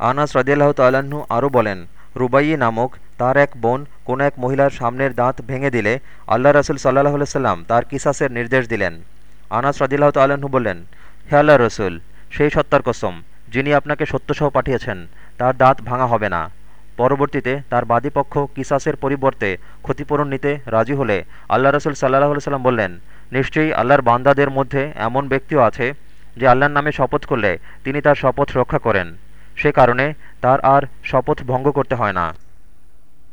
আনাস রদিয়াল্লাহ তাল্লাহ্ন আরও বলেন, রুবাইয়ী নামক তার এক বোন কোন এক মহিলার সামনের দাঁত ভেঙে দিলে আল্লাহ রসুল সাল্লাহ সাল্লাম তার কিসাসের নির্দেশ দিলেন। আনাস রদিল্লাহ তাল্লাহ্ন বললেন, হে আল্লাহ রসুল, সেই সত্তার কসম, যিনি আপনাকে সত্যসহ পাঠিয়েছেন, তার দাঁত ভাঙা হবে না। পরবর্তীতে তার বাদীপক্ষ কিসাসের পরিবর্তে ক্ষতিপূরণ নিতে রাজি হলে আল্লাহ রসুল সাল্লাহ সাল্লাম বললেন, নিশ্চয়ই আল্লাহর বান্দাদের মধ্যে এমন ব্যক্তিও আছে, যে আল্লাহর নামে শপথ করলে তিনি তার শপথ রক্ষা করেন। সে কারণে তার আর শপথ ভঙ্গ করতে হয় না।